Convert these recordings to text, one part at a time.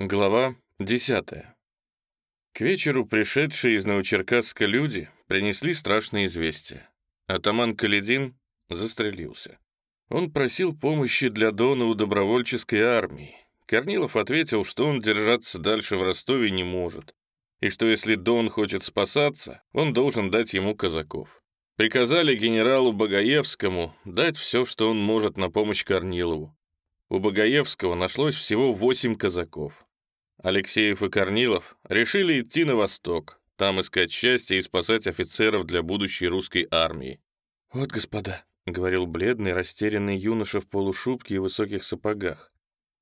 Глава 10. К вечеру пришедшие из Новочеркасска люди принесли страшное известие. Атаман Каледин застрелился. Он просил помощи для Дона у добровольческой армии. Корнилов ответил, что он держаться дальше в Ростове не может, и что если Дон хочет спасаться, он должен дать ему казаков. Приказали генералу Багаевскому дать все, что он может на помощь Корнилову. У Багаевского нашлось всего восемь казаков. Алексеев и Корнилов решили идти на восток, там искать счастье и спасать офицеров для будущей русской армии. «Вот, господа», — говорил бледный, растерянный юноша в полушубке и высоких сапогах.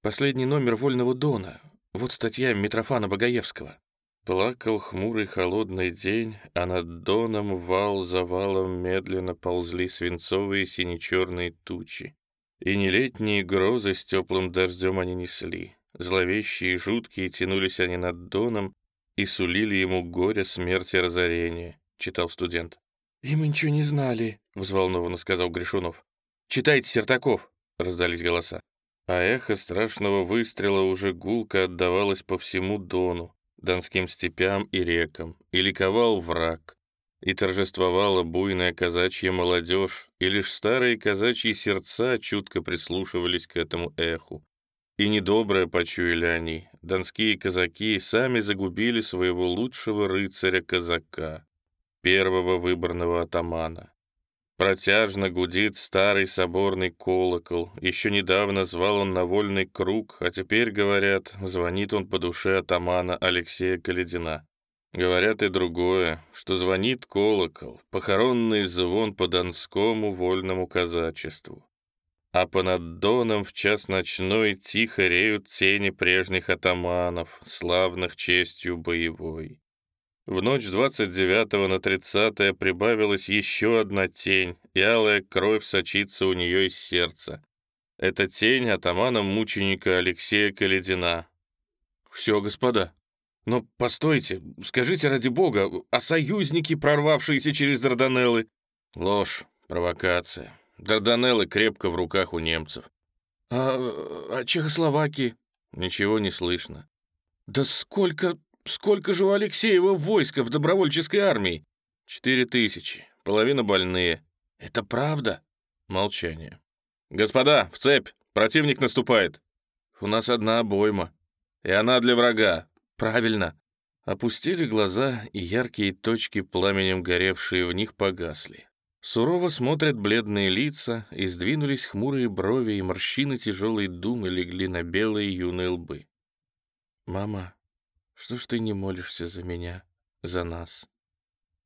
«Последний номер «Вольного Дона». Вот статья Митрофана Багаевского. Плакал хмурый холодный день, а над доном вал за валом медленно ползли свинцовые сине-черные тучи. И не летние грозы с теплым дождем они несли. Зловещие и жуткие тянулись они над доном и сулили ему горе, смерть и разорение, читал студент. «И мы ничего не знали», — взволнованно сказал Гришунов. «Читайте, Сертаков», — раздались голоса. А эхо страшного выстрела уже гулко отдавалось по всему дону донским степям и рекам, и ликовал враг, и торжествовала буйная казачья молодежь, и лишь старые казачьи сердца чутко прислушивались к этому эху. И недоброе почуяли они, донские казаки сами загубили своего лучшего рыцаря-казака, первого выборного атамана. Протяжно гудит старый соборный колокол. Еще недавно звал он на вольный круг, а теперь, говорят, звонит он по душе атамана Алексея Каледина. Говорят и другое, что звонит колокол, похоронный звон по донскому вольному казачеству. А понад доном в час ночной тихо реют тени прежних атаманов, славных честью боевой. В ночь с 29 на 30 прибавилась еще одна тень, и кровь сочится у нее из сердца. Это тень атамана мученика Алексея Каледина. «Все, господа. Но постойте, скажите ради бога, а союзники, прорвавшиеся через Дарданеллы?» «Ложь, провокация. Дарданеллы крепко в руках у немцев». «А, а Чехословакии?» «Ничего не слышно». «Да сколько Сколько же у Алексеева войска в добровольческой армии? Четыре тысячи. Половина больные. Это правда? Молчание. Господа, в цепь. Противник наступает. У нас одна обойма. И она для врага. Правильно. Опустили глаза, и яркие точки, пламенем горевшие в них, погасли. Сурово смотрят бледные лица, и сдвинулись хмурые брови, и морщины тяжелой думы легли на белые юные лбы. «Мама, что ж ты не молишься за меня, за нас?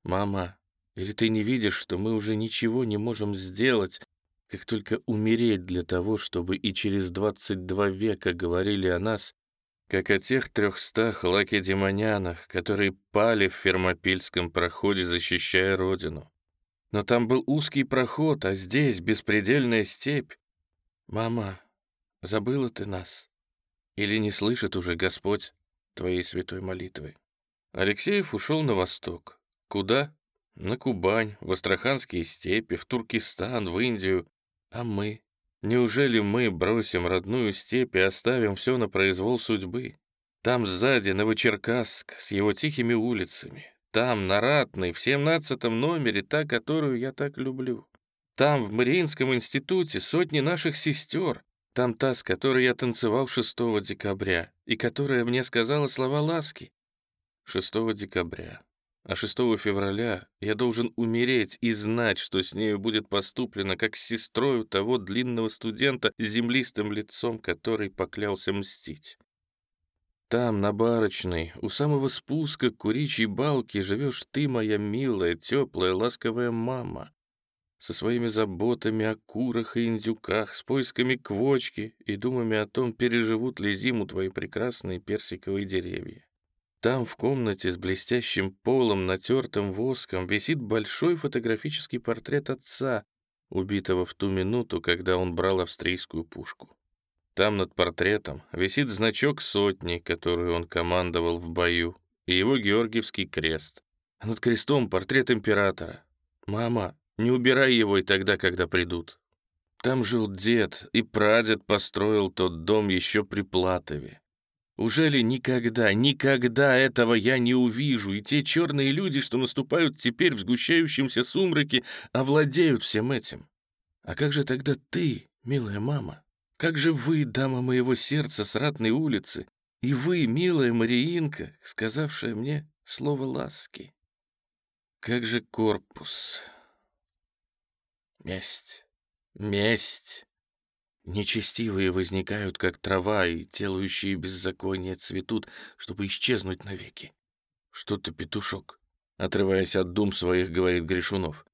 Мама, или ты не видишь, что мы уже ничего не можем сделать, как только умереть для того, чтобы и через 22 века говорили о нас, как о тех трехстах лакедемонянах, которые пали в фермопильском проходе, защищая родину. Но там был узкий проход, а здесь беспредельная степь. Мама, забыла ты нас? Или не слышит уже Господь твоей святой молитвы. Алексеев ушел на восток. Куда? На Кубань, в Астраханские степи, в Туркестан, в Индию. А мы? Неужели мы бросим родную степь и оставим все на произвол судьбы? Там сзади Новочеркасск с его тихими улицами. Там, на Ратной, в семнадцатом номере, та, которую я так люблю. Там, в Мариинском институте, сотни наших сестер. Там та, с которой я танцевал 6 декабря, и которая мне сказала слова ласки. 6 декабря. А 6 февраля я должен умереть и знать, что с нею будет поступлено, как с сестрой того длинного студента с землистым лицом, который поклялся мстить. Там, на Барочной, у самого спуска к куричьей балки живешь ты, моя милая, теплая, ласковая мама со своими заботами о курах и индюках, с поисками квочки и думами о том, переживут ли зиму твои прекрасные персиковые деревья. Там, в комнате с блестящим полом, натертым воском, висит большой фотографический портрет отца, убитого в ту минуту, когда он брал австрийскую пушку. Там над портретом висит значок сотни, которую он командовал в бою, и его Георгиевский крест. А над крестом портрет императора. «Мама, не убирай его и тогда, когда придут. Там жил дед, и прадед построил тот дом еще при Платове. Уже ли никогда, никогда этого я не увижу, и те черные люди, что наступают теперь в сгущающемся сумраке, овладеют всем этим? А как же тогда ты, милая мама? Как же вы, дама моего сердца с ратной улицы, и вы, милая Мариинка, сказавшая мне слово ласки? Как же корпус? Месть, месть. Нечестивые возникают, как трава, и делающие беззаконие цветут, чтобы исчезнуть навеки. Что ты, петушок? Отрываясь от дум своих, говорит Гришунов.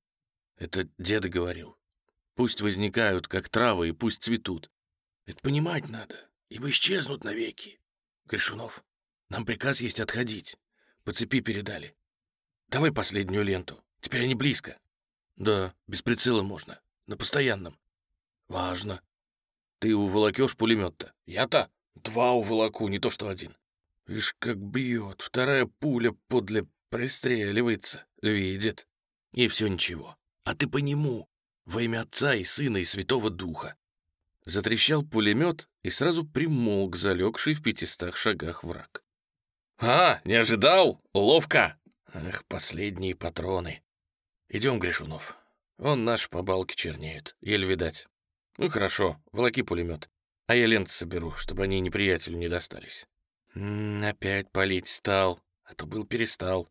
Это дед говорил. Пусть возникают, как травы, и пусть цветут. Это понимать надо, ибо исчезнут навеки. Гришунов, нам приказ есть отходить. По цепи передали. Давай последнюю ленту. Теперь они близко. Да, без прицела можно. На постоянном. Важно. Ты уволокешь пулемет-то? Я-то? Два уволоку, не то что один. Ишь, как бьет. Вторая пуля подле пристреливается. Видит. И все ничего. А ты по нему. Во имя Отца и Сына и Святого Духа. Затрещал пулемет и сразу примолк, залегший в пятистах шагах враг. «А, не ожидал? Ловко!» «Эх, последние патроны!» «Идем, Гришунов. Вон наши по балке чернеют, еле видать. Ну хорошо, волоки пулемет. А я ленты соберу, чтобы они неприятелю не достались. М -м, опять палить стал, а то был перестал.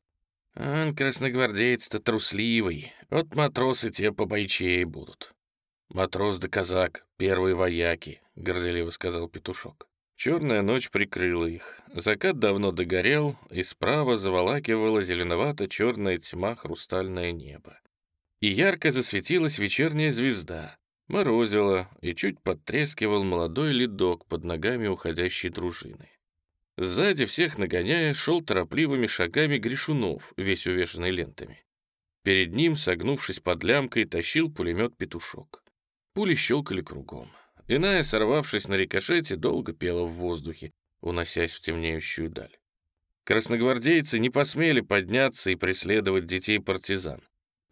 Он красногвардеец-то трусливый, вот матросы те побойчее будут. Матрос да казак, первые вояки, горделиво сказал петушок. Черная ночь прикрыла их. Закат давно догорел, и справа заволакивала зеленовато-черная тьма хрустальное небо. И ярко засветилась вечерняя звезда, Морозило, и чуть подтрескивал молодой ледок под ногами уходящей дружины. Сзади всех нагоняя шел торопливыми шагами Гришунов, весь увешанный лентами. Перед ним, согнувшись под лямкой, тащил пулемет петушок. Пули щелкали кругом. Иная, сорвавшись на рикошете, долго пела в воздухе, уносясь в темнеющую даль. Красногвардейцы не посмели подняться и преследовать детей партизан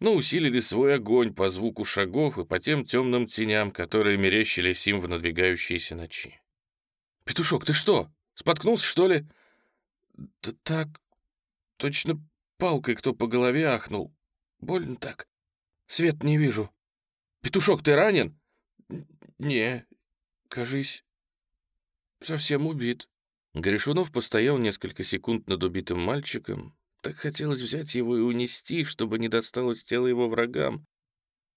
но усилили свой огонь по звуку шагов и по тем темным теням, которые мерещились им в надвигающейся ночи. «Петушок, ты что, споткнулся, что ли?» «Да так, точно палкой кто по голове ахнул. Больно так. Свет не вижу. Петушок, ты ранен?» «Не, кажись, совсем убит». Гришунов постоял несколько секунд над убитым мальчиком, так хотелось взять его и унести, чтобы не досталось тело его врагам.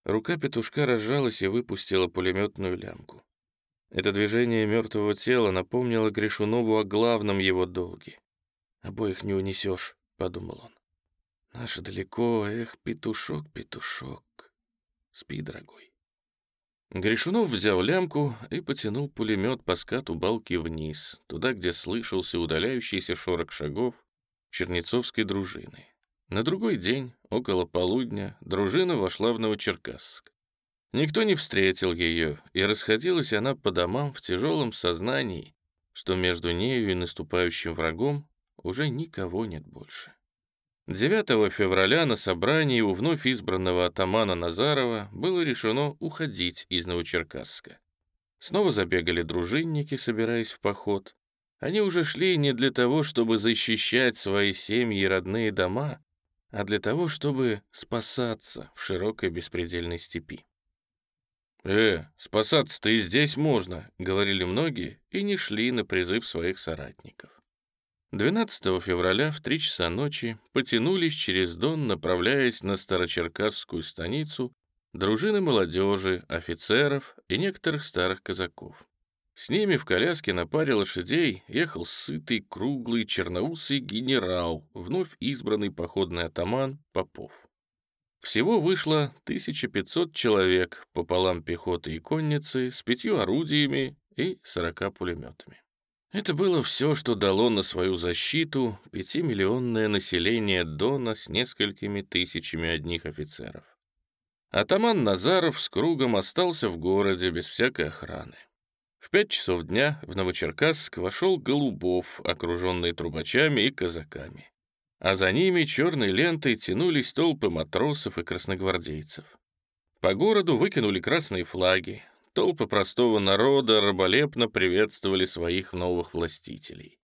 Рука петушка разжалась и выпустила пулеметную лямку. Это движение мертвого тела напомнило Гришунову о главном его долге. «Обоих не унесешь», — подумал он. «Наше далеко, эх, петушок, петушок. Спи, дорогой». Гришунов взял лямку и потянул пулемет по скату балки вниз, туда, где слышался удаляющийся шорох шагов Чернецовской дружины. На другой день, около полудня, дружина вошла в Новочеркасск. Никто не встретил ее, и расходилась она по домам в тяжелом сознании, что между нею и наступающим врагом уже никого нет больше. 9 февраля на собрании у вновь избранного атамана Назарова было решено уходить из Новочеркасска. Снова забегали дружинники, собираясь в поход. Они уже шли не для того, чтобы защищать свои семьи и родные дома, а для того, чтобы спасаться в широкой беспредельной степи. «Э, спасаться-то и здесь можно», — говорили многие, и не шли на призыв своих соратников. 12 февраля в 3 часа ночи потянулись через Дон, направляясь на Старочеркасскую станицу, дружины молодежи, офицеров и некоторых старых казаков. С ними в коляске на паре лошадей ехал сытый, круглый, черноусый генерал, вновь избранный походный атаман Попов. Всего вышло 1500 человек, пополам пехоты и конницы, с пятью орудиями и 40 пулеметами. Это было все, что дало на свою защиту пятимиллионное население Дона с несколькими тысячами одних офицеров. Атаман Назаров с кругом остался в городе без всякой охраны. В пять часов дня в Новочеркасск вошел Голубов, окруженный трубачами и казаками. А за ними черной лентой тянулись толпы матросов и красногвардейцев. По городу выкинули красные флаги. Толпы простого народа раболепно приветствовали своих новых властителей.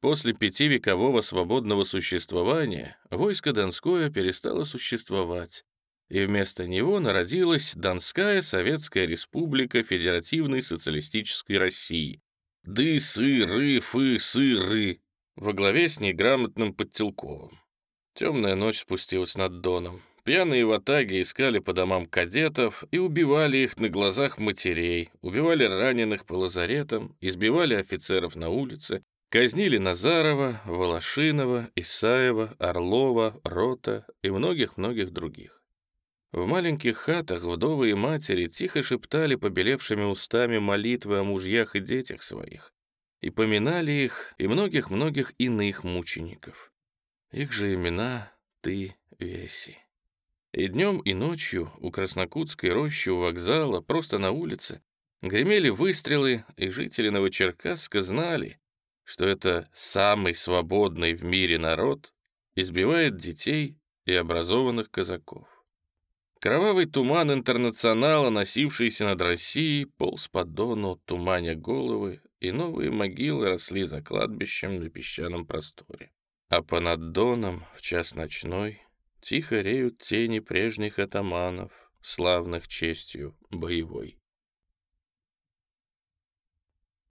После пятивекового свободного существования войско Донское перестало существовать, и вместо него народилась Донская Советская Республика Федеративной Социалистической России. Ды, сы, ры, фы, сы, ры. Во главе с неграмотным Подтелковым. Темная ночь спустилась над Доном. Пьяные ватаги искали по домам кадетов и убивали их на глазах матерей, убивали раненых по лазаретам, избивали офицеров на улице, казнили Назарова, Волошинова, Исаева, Орлова, Рота и многих-многих других. В маленьких хатах вдовы и матери тихо шептали побелевшими устами молитвы о мужьях и детях своих и поминали их и многих-многих иных мучеников. Их же имена ты, Веси. И днем, и ночью у Краснокутской рощи у вокзала, просто на улице, гремели выстрелы, и жители Новочеркасска знали, что это самый свободный в мире народ избивает детей и образованных казаков. Кровавый туман интернационала, носившийся над Россией, полз по дону, туманя головы, и новые могилы росли за кладбищем на песчаном просторе. А понад доном, в час ночной, тихо реют тени прежних атаманов, славных честью боевой.